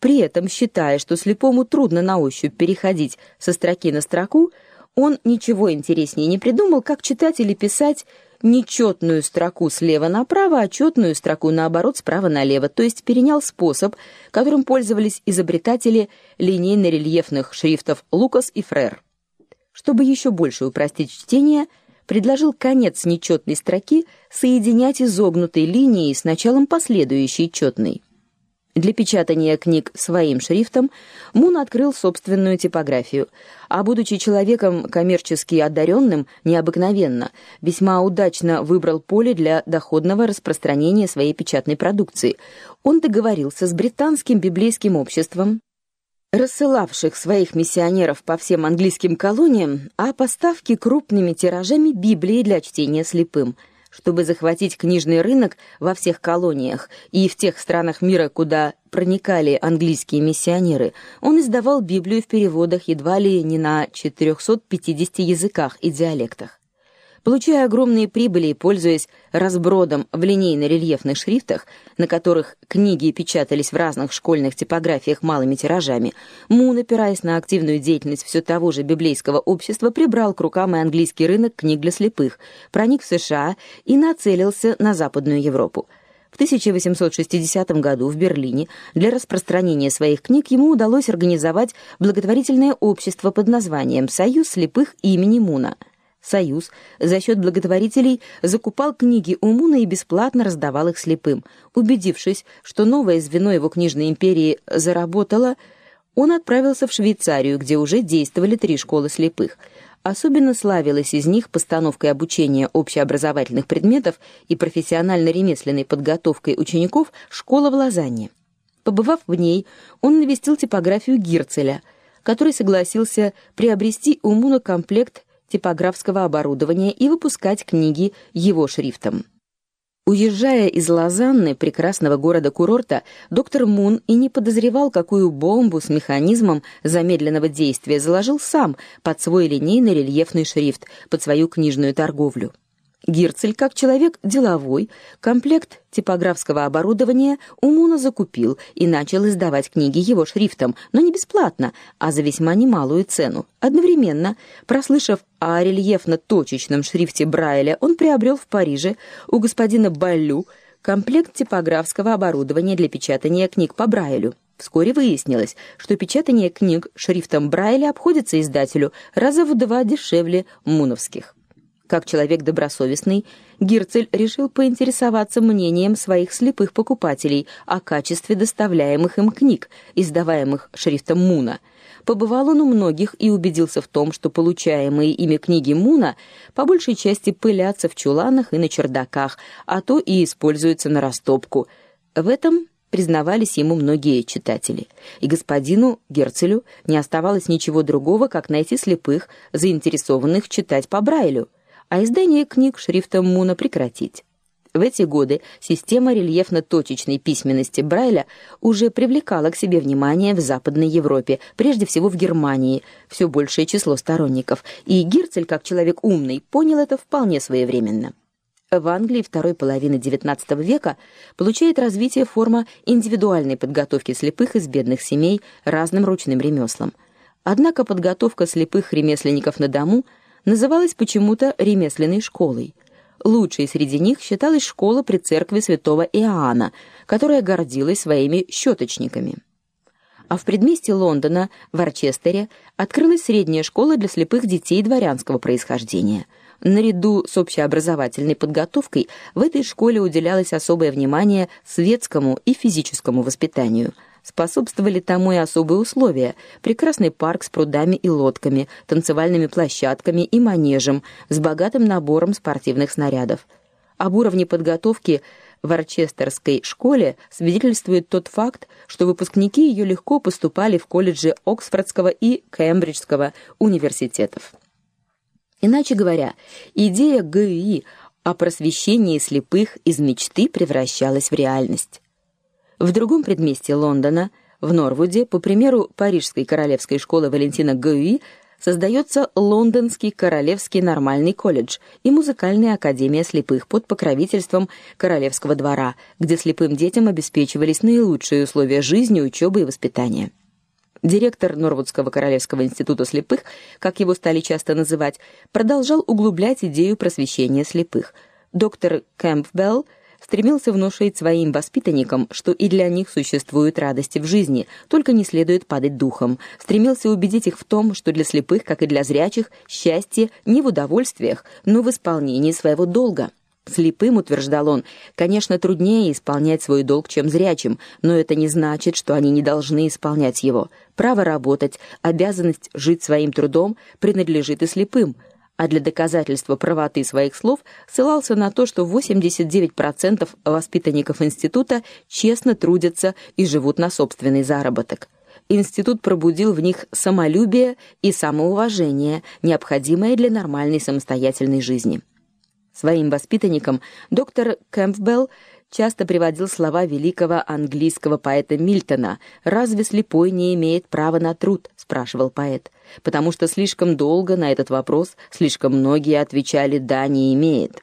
При этом, считая, что слепому трудно на ощупь переходить со строки на строку, он ничего интереснее не придумал, как читать или писать нечетную строку слева направо, а четную строку наоборот справа налево, то есть перенял способ, которым пользовались изобретатели линейно-рельефных шрифтов Лукас и Фрер. Чтобы еще больше упростить чтение, предложил конец нечетной строки соединять изогнутой линией с началом последующей четной. Для печатания книг своим шрифтом Мун открыл собственную типографию, а будучи человеком коммерчески одаренным необыкновенно, весьма удачно выбрал поле для доходного распространения своей печатной продукции. Он договорился с британским библейским обществом, рассылавших своих миссионеров по всем английским колониям, о поставке крупными тиражами Библии для чтения слепым – чтобы захватить книжный рынок во всех колониях и в тех странах мира, куда проникали английские миссионеры, он издавал Библию в переводах едва ли не на 450 языках и диалектах. Получая огромные прибыли и пользуясь разбродом в линейно-рельефных шрифтах, на которых книги печатались в разных школьных типографиях малыми тиражами, Мун, опираясь на активную деятельность все того же библейского общества, прибрал к рукам и английский рынок книг для слепых, проник в США и нацелился на Западную Европу. В 1860 году в Берлине для распространения своих книг ему удалось организовать благотворительное общество под названием «Союз слепых имени Муна». Союз за счет благотворителей закупал книги у Муна и бесплатно раздавал их слепым. Убедившись, что новое звено его книжной империи заработало, он отправился в Швейцарию, где уже действовали три школы слепых. Особенно славилась из них постановкой обучения общеобразовательных предметов и профессионально-ремесленной подготовкой учеников школа в Лозанне. Побывав в ней, он навестил типографию Гирцеля, который согласился приобрести у Муна комплект типографского оборудования и выпускать книги его шрифтом. Уезжая из Лозанны, прекрасного города-курорта, доктор Мун и не подозревал, какую бомбу с механизмом замедленного действия заложил сам под свой линейный рельефный шрифт, под свою книжную торговлю. Гирцель, как человек деловой, комплект типографского оборудования у Муна закупил и начал издавать книги его шрифтом, но не бесплатно, а за весьма немалую цену. Одновременно, прослышав о рельефно-точечном шрифте Брайля, он приобрел в Париже у господина Баллю комплект типографского оборудования для печатания книг по Брайлю. Вскоре выяснилось, что печатание книг шрифтом Брайля обходится издателю раза в два дешевле муновских. Как человек добросовестный, Гирцель решил поинтересоваться мнением своих слепых покупателей о качестве доставляемых им книг, издаваемых шрифтом Муна. Побывал он у многих и убедился в том, что получаемые ими книги Муна по большей части пылятся в чуланах и на чердаках, а то и используются на растопку. В этом признавались ему многие читатели. И господину Герцелю не оставалось ничего другого, как найти слепых, заинтересованных читать по Брайлю а издание книг шрифтом Муна прекратить. В эти годы система рельефно-точечной письменности Брайля уже привлекала к себе внимание в Западной Европе, прежде всего в Германии, все большее число сторонников, и Герцель, как человек умный, понял это вполне своевременно. В Англии второй половины XIX века получает развитие форма индивидуальной подготовки слепых из бедных семей разным ручным ремеслам. Однако подготовка слепых ремесленников на дому – называлась почему-то ремесленной школой. Лучшей среди них считалась школа при церкви Святого Иоанна, которая гордилась своими щеточниками. А в предместье Лондона, в Орчестере, открылась средняя школа для слепых детей дворянского происхождения. Наряду с общеобразовательной подготовкой в этой школе уделялось особое внимание светскому и физическому воспитанию – Способствовали тому и особые условия: прекрасный парк с прудами и лодками, танцевальными площадками и манежем с богатым набором спортивных снарядов. Об уровне подготовки в Орчестерской школе свидетельствует тот факт, что выпускники ее легко поступали в колледжи Оксфордского и Кембриджского университетов. Иначе говоря, идея ГИ о просвещении слепых из мечты превращалась в реальность. В другом предместье Лондона, в Норвуде, по примеру парижской королевской школы Валентина Гюи, создается Лондонский Королевский нормальный колледж и музыкальная академия слепых под покровительством королевского двора, где слепым детям обеспечивались наилучшие условия жизни, учебы и воспитания. Директор Норвудского Королевского института слепых, как его стали часто называть, продолжал углублять идею просвещения слепых. Доктор Кэмпбелл стремился внушить своим воспитанникам, что и для них существуют радости в жизни, только не следует падать духом. Стремился убедить их в том, что для слепых, как и для зрячих, счастье не в удовольствиях, но в исполнении своего долга. Слепым, утверждал он, конечно, труднее исполнять свой долг, чем зрячим, но это не значит, что они не должны исполнять его. Право работать, обязанность жить своим трудом принадлежит и слепым а для доказательства правоты своих слов ссылался на то, что 89% воспитанников института честно трудятся и живут на собственный заработок. Институт пробудил в них самолюбие и самоуважение, необходимое для нормальной самостоятельной жизни. Своим воспитанникам доктор Кэмпбелл часто приводил слова великого английского поэта Мильтона: "Разве слепой не имеет права на труд?" спрашивал поэт, потому что слишком долго на этот вопрос слишком многие отвечали: "Да, не имеет".